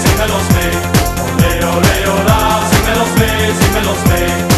zing met ons mee. Olé, olé, ola, zing met ons mee, zing met ons mee.